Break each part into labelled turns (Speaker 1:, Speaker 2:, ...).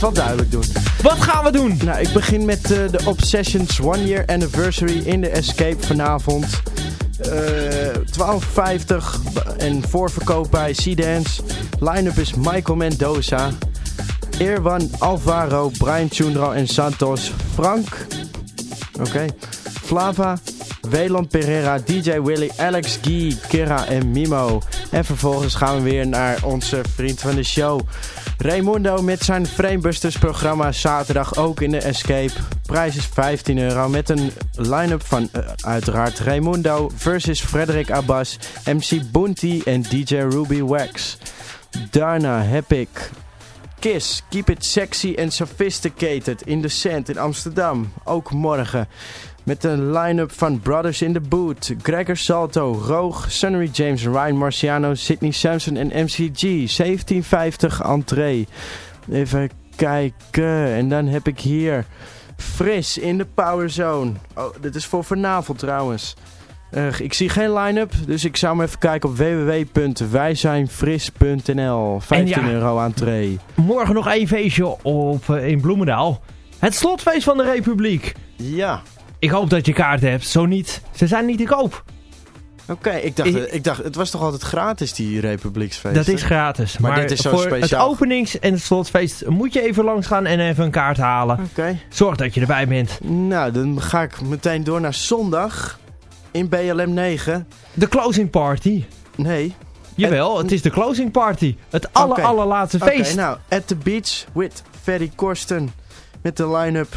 Speaker 1: het wel duidelijk doen.
Speaker 2: Wat gaan we doen?
Speaker 1: Nou, ik begin met eh, de Obsessions One Year Anniversary in de Escape vanavond. Eh 12,50 en voorverkoop bij C-Dance. Line-up is Michael Mendoza, Irwan Alvaro, Brian Chundro en Santos. Frank, oké, Flava, Weland Pereira, DJ Willy, Alex Guy, Kira en Mimo. En vervolgens gaan we weer naar onze vriend van de show. Raimundo met zijn Framebusters programma zaterdag ook in de Escape. Prijs is 15 euro met een line-up van eh, uiteraard Raimundo versus Frederik Abbas, MC Bounty en DJ Ruby Wax. Daarna heb ik Kiss, Keep It Sexy and Sophisticated in the Sand in Amsterdam. Ook morgen. Met een line-up van Brothers in the Boot, Gregor Salto, Roog, Sunnery James, Ryan Marciano, Sidney Sampson en MCG. 1750 entree. Even kijken. En dan heb ik hier Fris in de Power Zone. Oh, dit is voor vanavond trouwens. Uh, ik zie geen line-up, dus ik zou maar even kijken op www.wijzijnfris.nl. 15
Speaker 2: ja,
Speaker 1: euro entree.
Speaker 2: Morgen nog één feestje op, uh, in Bloemendaal. Het slotfeest van de Republiek.
Speaker 1: Ja.
Speaker 2: Ik hoop dat je kaart hebt. Zo niet, ze zijn niet te koop.
Speaker 1: Oké, okay, ik, dacht, ik, ik dacht, het was toch altijd gratis die Republieksfeest?
Speaker 2: Dat is gratis. Maar,
Speaker 1: maar dit is zo
Speaker 2: voor
Speaker 1: speciaal.
Speaker 2: het openings- en het slotfeest moet je even langs gaan en even een kaart halen.
Speaker 1: Oké. Okay.
Speaker 2: Zorg dat je erbij bent.
Speaker 1: Nou, dan ga ik meteen door naar zondag in BLM 9.
Speaker 2: De closing party.
Speaker 1: Nee.
Speaker 2: Jawel, het is de closing party. Het aller, okay. allerlaatste feest.
Speaker 1: Oké, nou, At the Beach with Ferry Korsten. Met de line-up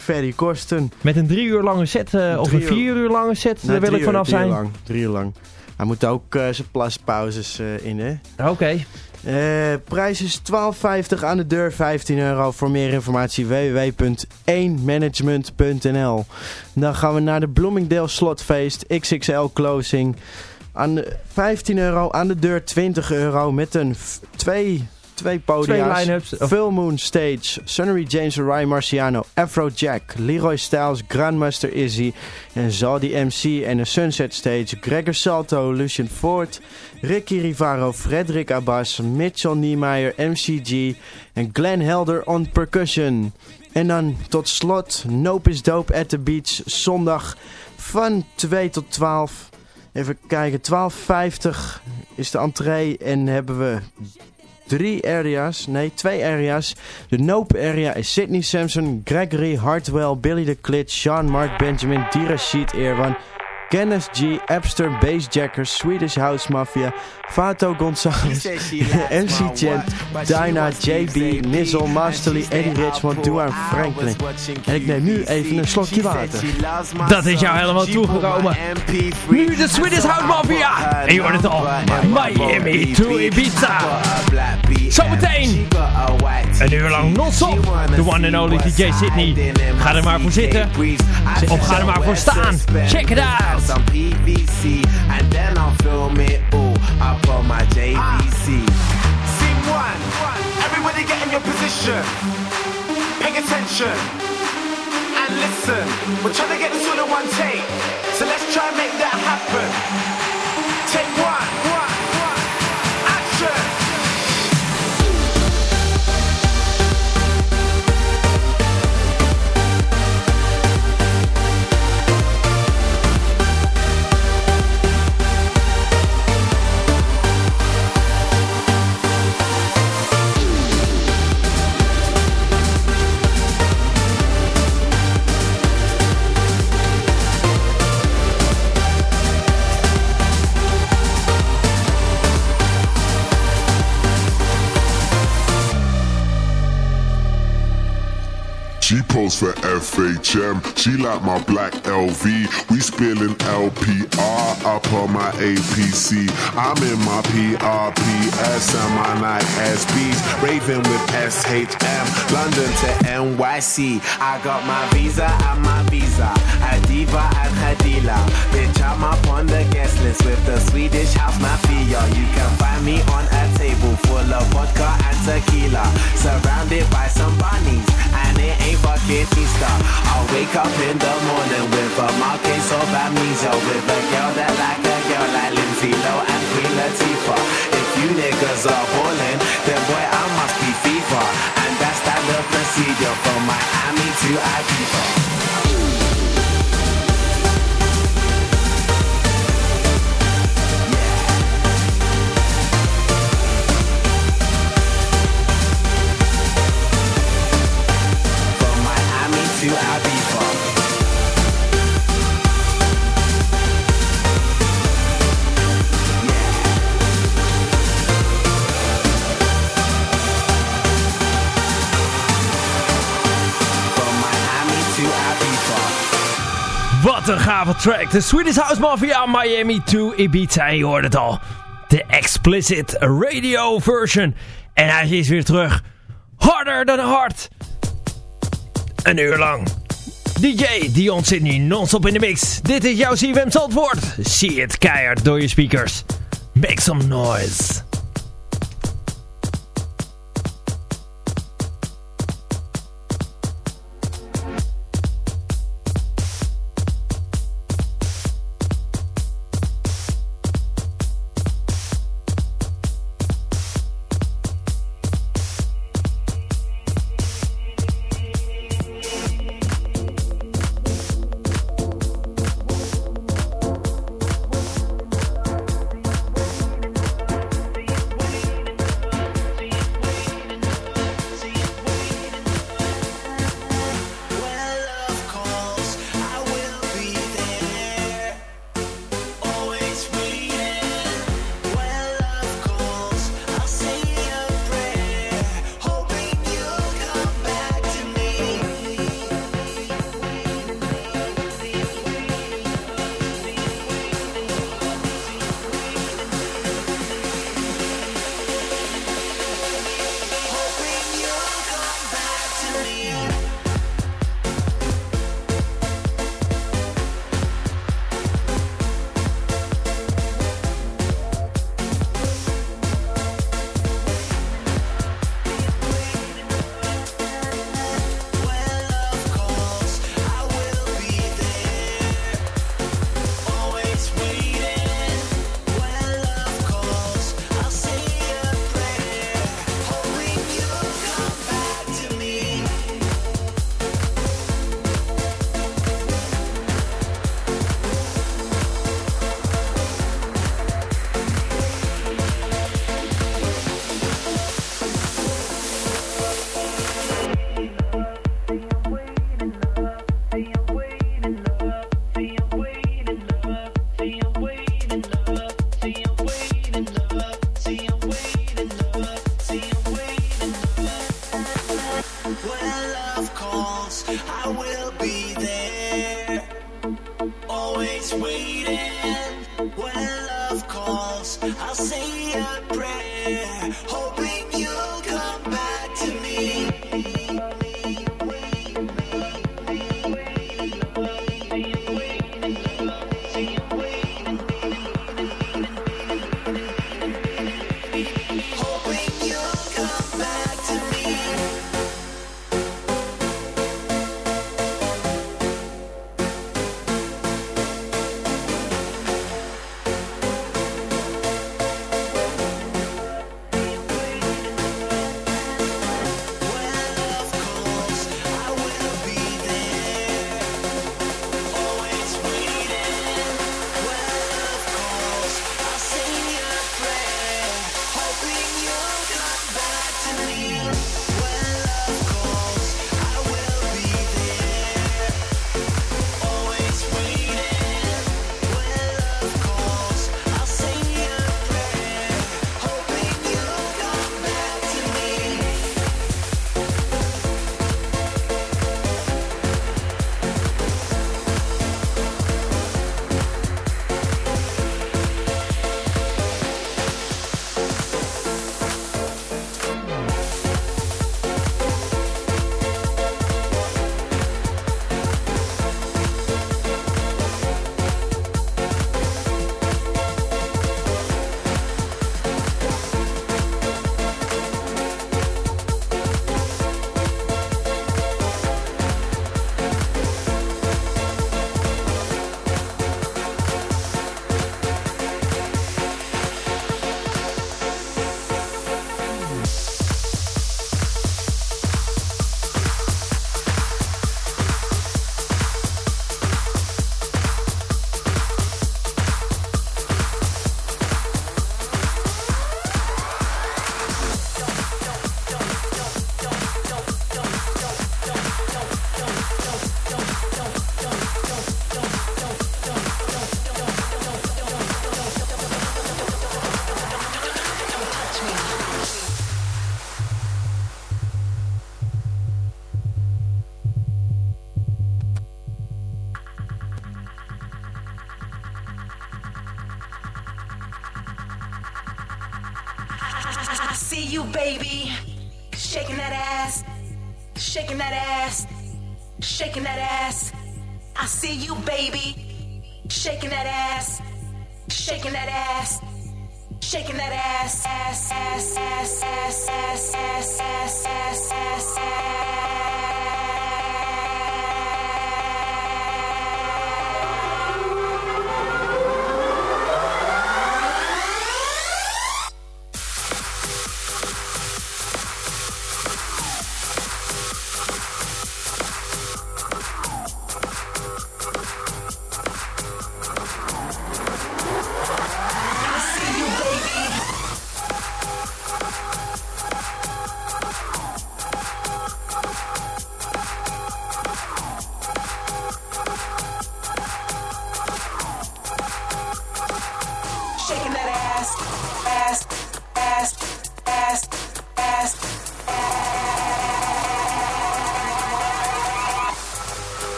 Speaker 1: Ferry Korsten.
Speaker 2: Met een drie uur lange set, uh, of een vier uur lange set,
Speaker 1: nou,
Speaker 2: daar wil ik vanaf
Speaker 1: drie
Speaker 2: zijn.
Speaker 1: Uur lang, drie uur lang. Hij moet ook uh, zijn plaspauzes uh, in, hè?
Speaker 2: Oké. Okay.
Speaker 1: prijs is 12,50 aan de deur, 15 euro. Voor meer informatie www.1management.nl Dan gaan we naar de Bloomingdale Slotfeest XXL Closing. Aan de 15 euro, aan de deur 20 euro met een twee... Twee podia's.
Speaker 2: Twee line-ups.
Speaker 1: Full Moon Stage. Sunnery James Ryan Marciano. Afrojack. Leroy Styles. Grandmaster Izzy. En Zaldi MC. En de Sunset Stage. Gregor Salto. Lucian Ford. Ricky Rivaro. Frederik Abbas. Mitchell Niemeyer. MCG. En Glenn Helder on percussion. En dan tot slot Nope is Dope at the Beach. Zondag van 2 tot 12. Even kijken. 12.50 is de entree. En hebben we drie areas, nee twee areas. De Nope area is Sydney Sampson, Gregory Hartwell, Billy the Clit, Sean Mark Benjamin, Dira Sheet Irwan, Kenneth G, Epster, Bassjackers, Swedish House Mafia, Fato Gonzalez, MC Chen, Dinah, JB, Nizzle, Masterly, Eddie Richmond, Duane Franklin. En ik neem nu even een slokje water.
Speaker 2: Dat is jou helemaal toegekomen. Nu de Swedish House Mafia. En je hoort het al. Miami to Ibiza. Zometeen. Een uur lang non-stop. The one and only DJ Sydney. Ga er maar voor zitten. Of ga er maar voor staan. Check it out.
Speaker 3: Some PVC and then I'll film it all up on my JVC. Scene one, everybody get in your position. Pay attention and listen. We're trying to get this all in one take, so let's try and make that happen. Take one,
Speaker 4: She posts for FHM. She like my black LV. We spilling LPR up on my APC. I'm in my PRPS and my night SBs. Raving with SHM. London to NYC.
Speaker 3: I got my visa and my visa. A diva and dealer. Bitch, I'm up on with the Swedish house mafia. You can find me on a table full of vodka and tequila. Surrounded by some bunnies. And it ain't fucking Easter. I'll wake up in the morning with a marking case of amnesia with a girl that like a girl like Lindsay Lowe and Queen Latifah. If you niggas are ballin', then boy I must be FIFA, and that's that the procedure from Miami to Ibiza.
Speaker 2: Een gave track. De Swedish House Mafia Miami to Ibiza. Je hoort het al. De explicit radio version. En hij is weer terug. Harder dan hard. Een uur lang. DJ Dion nu non-stop in de mix. Dit is jouw CFM Zandvoort. Zie het keihard door je speakers. Make some noise.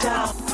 Speaker 5: down.